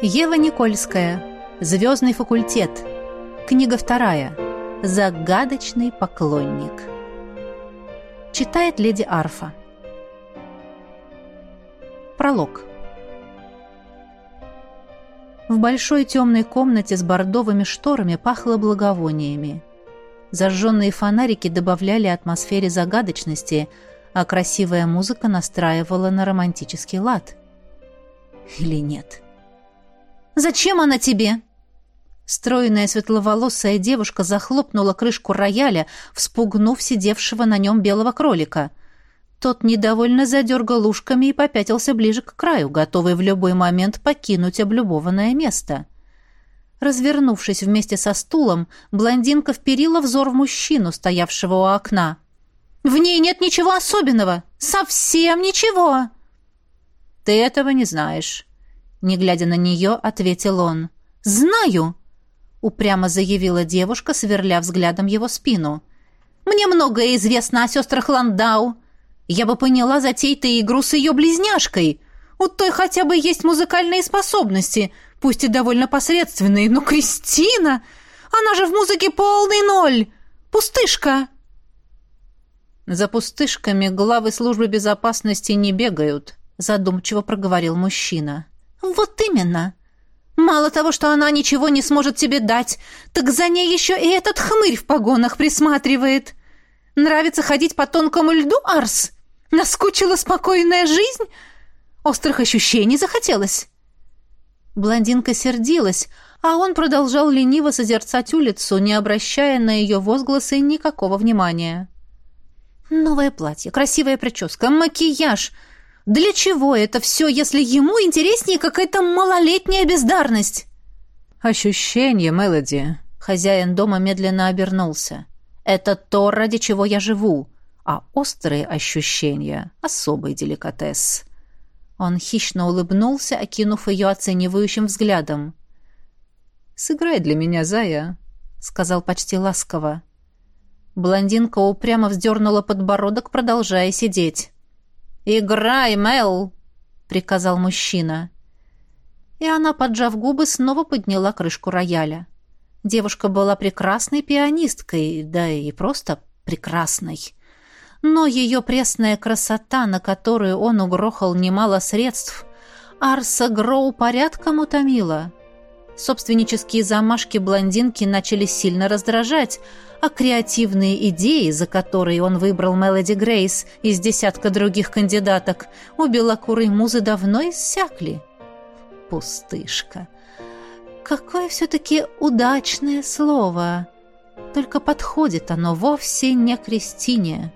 Ева Никольская. Звездный факультет. Книга вторая. Загадочный поклонник. Читает леди Арфа. Пролог. В большой темной комнате с бордовыми шторами пахло благовониями. Зажженные фонарики добавляли атмосфере загадочности, а красивая музыка настраивала на романтический лад. Или нет? — Зачем она тебе?» Стройная светловолосая девушка захлопнула крышку рояля, вспугнув сидевшего на нем белого кролика. Тот недовольно задергал ушками и попятился ближе к краю, готовый в любой момент покинуть облюбованное место. Развернувшись вместе со стулом, блондинка вперила взор в мужчину, стоявшего у окна. «В ней нет ничего особенного! Совсем ничего!» «Ты этого не знаешь», не глядя на нее, ответил он. «Знаю!» — упрямо заявила девушка, сверля взглядом его спину. «Мне многое известно о сестрах Ландау. Я бы поняла затей-то игру с ее близняшкой. У той хотя бы есть музыкальные способности, пусть и довольно посредственные, но Кристина... Она же в музыке полный ноль! Пустышка!» «За пустышками главы службы безопасности не бегают», — задумчиво проговорил мужчина. «Вот именно. Мало того, что она ничего не сможет тебе дать, так за ней еще и этот хмырь в погонах присматривает. Нравится ходить по тонкому льду, Арс? Наскучила спокойная жизнь? Острых ощущений захотелось?» Блондинка сердилась, а он продолжал лениво созерцать улицу, не обращая на ее возгласы никакого внимания. «Новое платье, красивая прическа, макияж — для чего это все, если ему интереснее какая-то малолетняя бездарность? Ощущение, Мелоди. Хозяин дома медленно обернулся. Это то, ради чего я живу. А острые ощущения — особый деликатес. Он хищно улыбнулся, окинув ее оценивающим взглядом. «Сыграй для меня, зая», — сказал почти ласково. Блондинка упрямо вздернула подбородок, продолжая сидеть. «Играй, Мел!» — приказал мужчина. И она, поджав губы, снова подняла крышку рояля. Девушка была прекрасной пианисткой, да и просто прекрасной. Но ее пресная красота, на которую он угрохал немало средств, Арса Гроу порядком утомила. Собственнические замашки блондинки начали сильно раздражать, а креативные идеи, за которые он выбрал Мелоди Грейс из десятка других кандидаток, у белокурой музы давно иссякли. Пустышка. Какое все-таки удачное слово. Только подходит оно вовсе не Кристине.